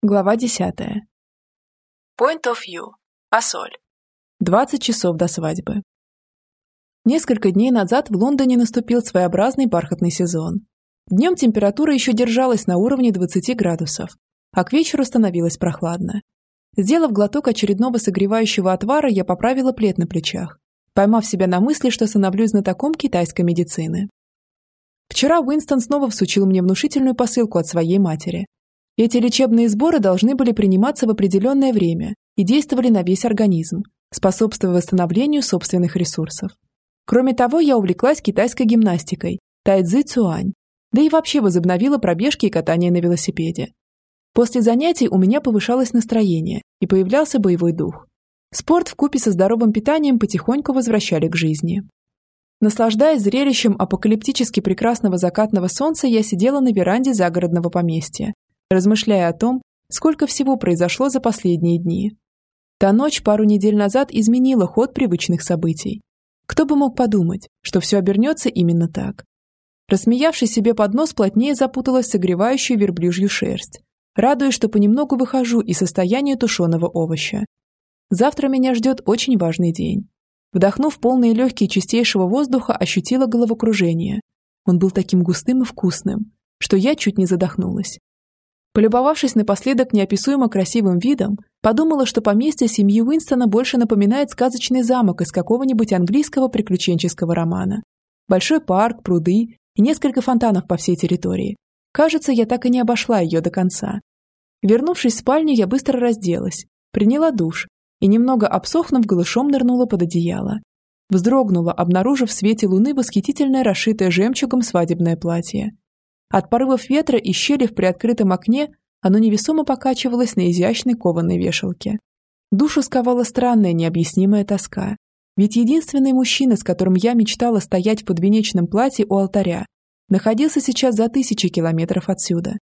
Глава 10. Point of view. Асоль. 20 часов до свадьбы. Несколько дней назад в Лондоне наступил своеобразный бархатный сезон. Днем температура еще держалась на уровне 20 градусов, а к вечеру становилось прохладно. Сделав глоток очередного согревающего отвара, я поправила плед на плечах, поймав себя на мысли, что становлюсь знатоком китайской медицины. Вчера Уинстон снова всучил мне внушительную посылку от своей матери – эти лечебные сборы должны были приниматься в определенное время и действовали на весь организм, способствуя восстановлению собственных ресурсов. Кроме того, я увлеклась китайской гимнастикой, тайцзи цуань, да и вообще возобновила пробежки и катание на велосипеде. После занятий у меня повышалось настроение и появлялся боевой дух. Спорт вкупе со здоровым питанием потихоньку возвращали к жизни. Наслаждаясь зрелищем апокалиптически прекрасного закатного солнца, я сидела на веранде загородного поместья размышляя о том, сколько всего произошло за последние дни. Та ночь пару недель назад изменила ход привычных событий. Кто бы мог подумать, что все обернется именно так. Рассмеявшись себе под нос, плотнее запуталась в согревающую верблюжью шерсть, радуясь, что понемногу выхожу из состояния тушеного овоща. Завтра меня ждет очень важный день. Вдохнув полные легкие чистейшего воздуха, ощутила головокружение. Он был таким густым и вкусным, что я чуть не задохнулась. Полюбовавшись напоследок неописуемо красивым видом, подумала, что поместье семьи Уинстона больше напоминает сказочный замок из какого-нибудь английского приключенческого романа. Большой парк, пруды и несколько фонтанов по всей территории. Кажется, я так и не обошла ее до конца. Вернувшись в спальню, я быстро разделась, приняла душ и, немного обсохнув, голышом нырнула под одеяло. Вздрогнула, обнаружив в свете луны восхитительное расшитое жемчугом свадебное платье. От порывов ветра и щели в приоткрытом окне оно невесомо покачивалось на изящной кованой вешалке. Душу сковала странная необъяснимая тоска. Ведь единственный мужчина, с которым я мечтала стоять в подвенечном платье у алтаря, находился сейчас за тысячи километров отсюда.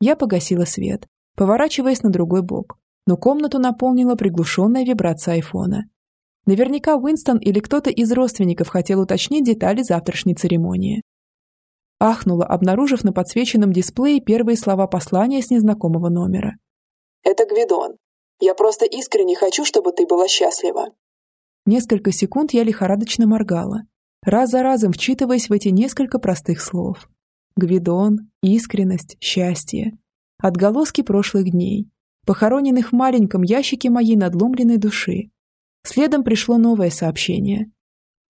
Я погасила свет, поворачиваясь на другой бок, но комнату наполнила приглушенная вибрация айфона. Наверняка Уинстон или кто-то из родственников хотел уточнить детали завтрашней церемонии. Ахнула, обнаружив на подсвеченном дисплее первые слова послания с незнакомого номера. «Это Гвидон. Я просто искренне хочу, чтобы ты была счастлива». Несколько секунд я лихорадочно моргала, раз за разом вчитываясь в эти несколько простых слов. Гвидон, искренность, счастье. Отголоски прошлых дней, похороненных в маленьком ящике моей надломленной души. Следом пришло новое сообщение.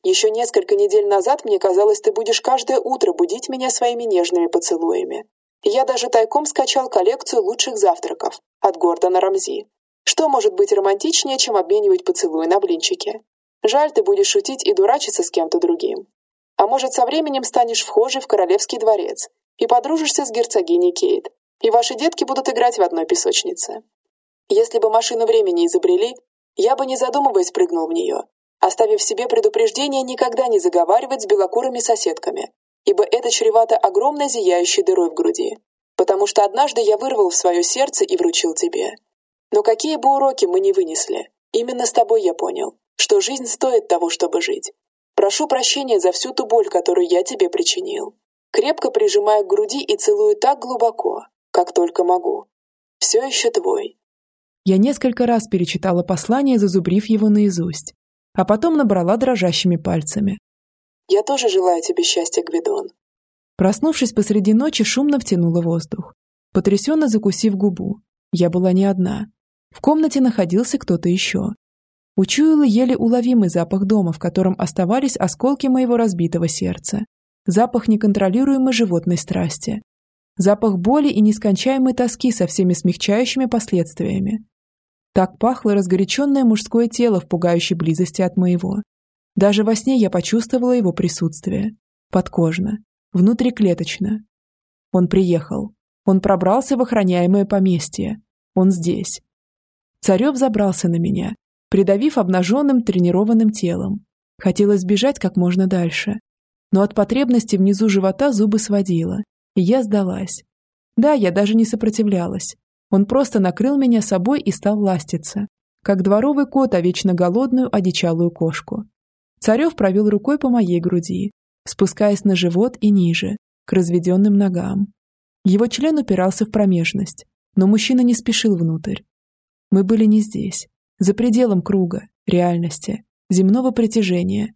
Еще несколько недель назад мне казалось, ты будешь каждое утро будить меня своими нежными поцелуями. Я даже тайком скачал коллекцию лучших завтраков от Гордона Рамзи. Что может быть романтичнее, чем обменивать поцелуи на блинчики? Жаль, ты будешь шутить и дурачиться с кем-то другим. А может, со временем станешь вхожей в королевский дворец и подружишься с герцогиней Кейт, и ваши детки будут играть в одной песочнице. Если бы машину времени изобрели, я бы, не задумываясь, прыгнул в нее оставив себе предупреждение никогда не заговаривать с белокурыми соседками, ибо это чревато огромной зияющей дырой в груди. Потому что однажды я вырвал в свое сердце и вручил тебе. Но какие бы уроки мы не вынесли, именно с тобой я понял, что жизнь стоит того, чтобы жить. Прошу прощения за всю ту боль, которую я тебе причинил. Крепко прижимаю к груди и целую так глубоко, как только могу. Все еще твой. Я несколько раз перечитала послание, зазубрив его наизусть а потом набрала дрожащими пальцами. «Я тоже желаю тебе счастья, Гвидон». Проснувшись посреди ночи, шумно втянула воздух, потрясенно закусив губу. Я была не одна. В комнате находился кто-то еще. Учуяла еле уловимый запах дома, в котором оставались осколки моего разбитого сердца. Запах неконтролируемой животной страсти. Запах боли и нескончаемой тоски со всеми смягчающими последствиями. Так пахло разгоряченное мужское тело в пугающей близости от моего. Даже во сне я почувствовала его присутствие. Подкожно, внутриклеточно. Он приехал. Он пробрался в охраняемое поместье. Он здесь. Царев забрался на меня, придавив обнаженным тренированным телом. Хотелось бежать как можно дальше. Но от потребности внизу живота зубы сводило, и я сдалась. Да, я даже не сопротивлялась. Он просто накрыл меня собой и стал ластиться, как дворовый кот, а вечно голодную, одичалую кошку. Царев провел рукой по моей груди, спускаясь на живот и ниже, к разведенным ногам. Его член упирался в промежность, но мужчина не спешил внутрь. Мы были не здесь, за пределом круга, реальности, земного притяжения.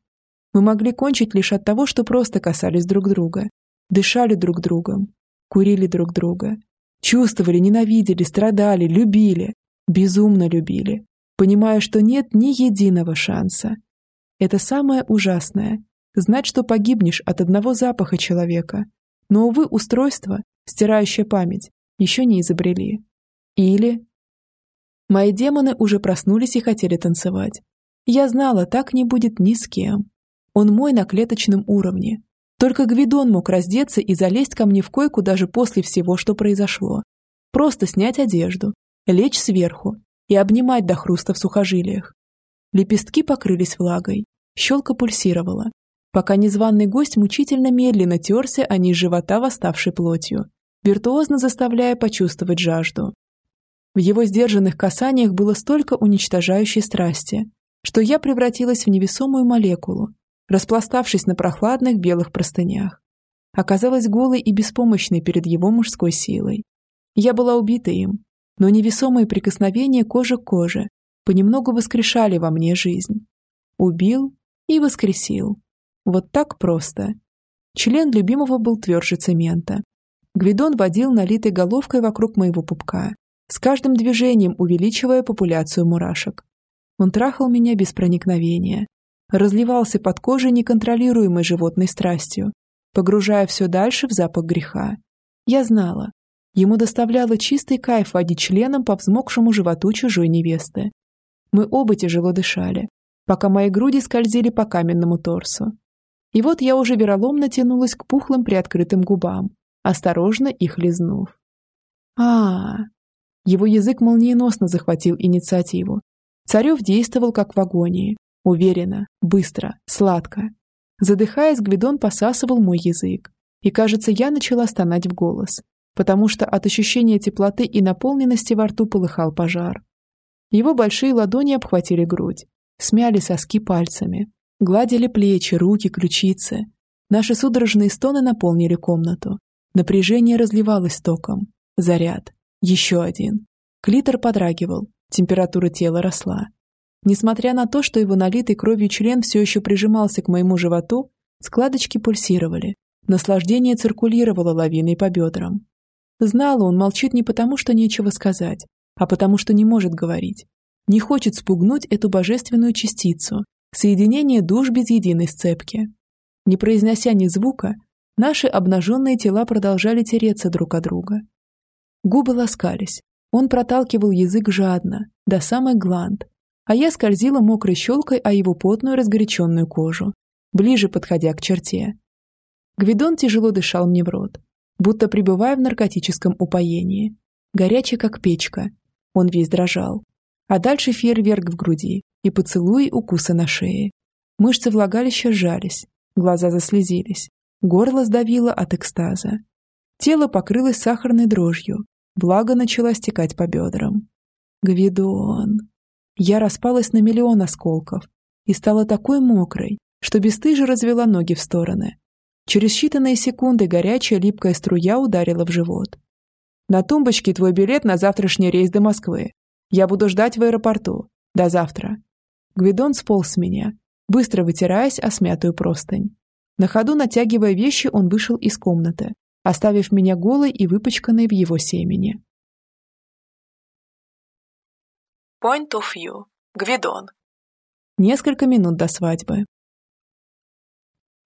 Мы могли кончить лишь от того, что просто касались друг друга, дышали друг другом, курили друг друга, чувствовали, ненавидели, страдали, любили, безумно любили, понимая, что нет ни единого шанса. Это самое ужасное – знать, что погибнешь от одного запаха человека, но, увы, устройство, стирающее память, еще не изобрели. Или... Мои демоны уже проснулись и хотели танцевать. Я знала, так не будет ни с кем. Он мой на клеточном уровне. Только Гвидон мог раздеться и залезть ко мне в койку даже после всего, что произошло. Просто снять одежду, лечь сверху и обнимать до хруста в сухожилиях. Лепестки покрылись влагой, щелка пульсировала, пока незваный гость мучительно медленно терся о низ живота восставшей плотью, виртуозно заставляя почувствовать жажду. В его сдержанных касаниях было столько уничтожающей страсти, что я превратилась в невесомую молекулу, распластавшись на прохладных белых простынях. Оказалась голой и беспомощной перед его мужской силой. Я была убита им, но невесомые прикосновения кожи к коже понемногу воскрешали во мне жизнь. Убил и воскресил. Вот так просто. Член любимого был тверже цемента. Гвидон водил налитой головкой вокруг моего пупка, с каждым движением увеличивая популяцию мурашек. Он трахал меня без проникновения, разливался под кожей неконтролируемой животной страстью, погружая все дальше в запах греха. Я знала, ему доставляло чистый кайф водить членом по взмокшему животу чужой невесты. Мы оба тяжело дышали, пока мои груди скользили по каменному торсу. И вот я уже вероломно тянулась к пухлым приоткрытым губам, осторожно их лизнув. а, -а, -а. Его язык молниеносно захватил инициативу, Царев действовал как в агонии. Уверенно, быстро, сладко. Задыхаясь, Гвидон посасывал мой язык. И, кажется, я начала стонать в голос, потому что от ощущения теплоты и наполненности во рту полыхал пожар. Его большие ладони обхватили грудь, смяли соски пальцами, гладили плечи, руки, ключицы. Наши судорожные стоны наполнили комнату. Напряжение разливалось током. Заряд. Еще один. Клитор подрагивал, Температура тела росла. Несмотря на то, что его налитый кровью член все еще прижимался к моему животу, складочки пульсировали. Наслаждение циркулировало лавиной по бедрам. Знала, он молчит не потому, что нечего сказать, а потому, что не может говорить. Не хочет спугнуть эту божественную частицу, соединение душ без единой сцепки. Не произнося ни звука, наши обнаженные тела продолжали тереться друг о друга. Губы ласкались, он проталкивал язык жадно, до самой гланд, а я скользила мокрой щелкой о его потную разгоряченную кожу, ближе подходя к черте. Гвидон тяжело дышал мне в рот, будто пребывая в наркотическом упоении. Горячий, как печка. Он весь дрожал. А дальше фейерверк в груди и поцелуи укуса на шее. Мышцы влагалища сжались, глаза заслезились, горло сдавило от экстаза. Тело покрылось сахарной дрожью, Благо начала стекать по бедрам. Гвидон. Я распалась на миллион осколков и стала такой мокрой, что бесстыже развела ноги в стороны. Через считанные секунды горячая липкая струя ударила в живот. «На тумбочке твой билет на завтрашний рейс до Москвы. Я буду ждать в аэропорту. До завтра». Гвидон сполз с меня, быстро вытираясь о смятую простынь. На ходу натягивая вещи, он вышел из комнаты, оставив меня голой и выпачканной в его семени. Point of view. Гвидон. Несколько минут до свадьбы.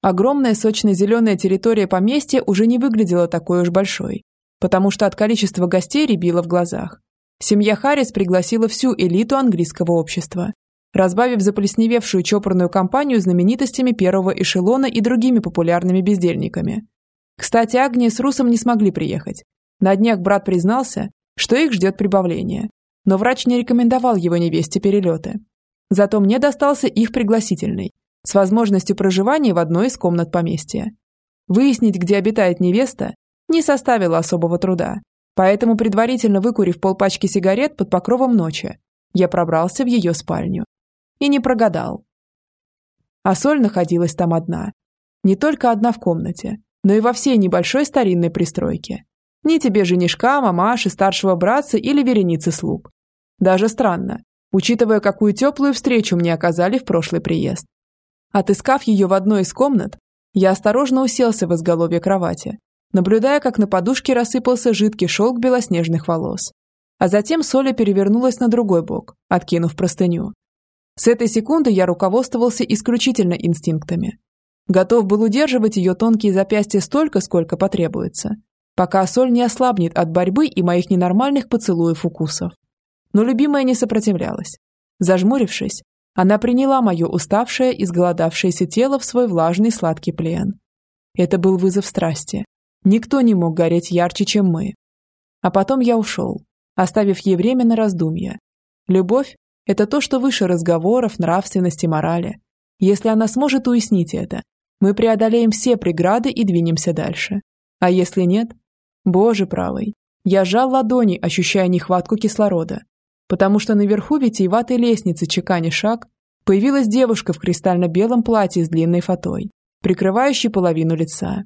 Огромная сочно-зеленая территория поместья уже не выглядела такой уж большой, потому что от количества гостей рябило в глазах. Семья Харрис пригласила всю элиту английского общества, разбавив заплесневевшую чопорную компанию знаменитостями первого эшелона и другими популярными бездельниками. Кстати, Агния с Русом не смогли приехать. На днях брат признался, что их ждет прибавление. Но врач не рекомендовал его невесте перелеты. Зато мне достался их пригласительный, с возможностью проживания в одной из комнат поместья. Выяснить, где обитает невеста, не составило особого труда. Поэтому, предварительно выкурив полпачки сигарет под покровом ночи, я пробрался в ее спальню. И не прогадал. А соль находилась там одна. Не только одна в комнате, но и во всей небольшой старинной пристройке. Ни тебе женишка, мамаши, старшего братца или вереницы слуг. Даже странно, учитывая, какую теплую встречу мне оказали в прошлый приезд. Отыскав ее в одной из комнат, я осторожно уселся в изголовье кровати, наблюдая, как на подушке рассыпался жидкий шелк белоснежных волос. А затем Соля перевернулась на другой бок, откинув простыню. С этой секунды я руководствовался исключительно инстинктами. Готов был удерживать ее тонкие запястья столько, сколько потребуется, пока Соль не ослабнет от борьбы и моих ненормальных поцелуев укусов. Но любимая не сопротивлялась. Зажмурившись, она приняла мое уставшее и сголодавшееся тело в свой влажный сладкий плен. Это был вызов страсти. Никто не мог гореть ярче, чем мы. А потом я ушел, оставив ей время на раздумья. Любовь – это то, что выше разговоров, нравственности, морали. Если она сможет уяснить это, мы преодолеем все преграды и двинемся дальше. А если нет? Боже правый. Я жал ладони, ощущая нехватку кислорода, потому что наверху витиеватой лестницы чекани шаг появилась девушка в кристально-белом платье с длинной фатой, прикрывающей половину лица.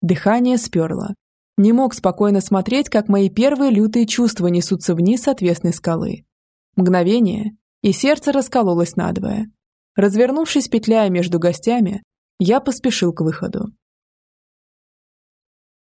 Дыхание сперло. Не мог спокойно смотреть, как мои первые лютые чувства несутся вниз с отвесной скалы. Мгновение, и сердце раскололось надвое. Развернувшись, петляя между гостями, я поспешил к выходу.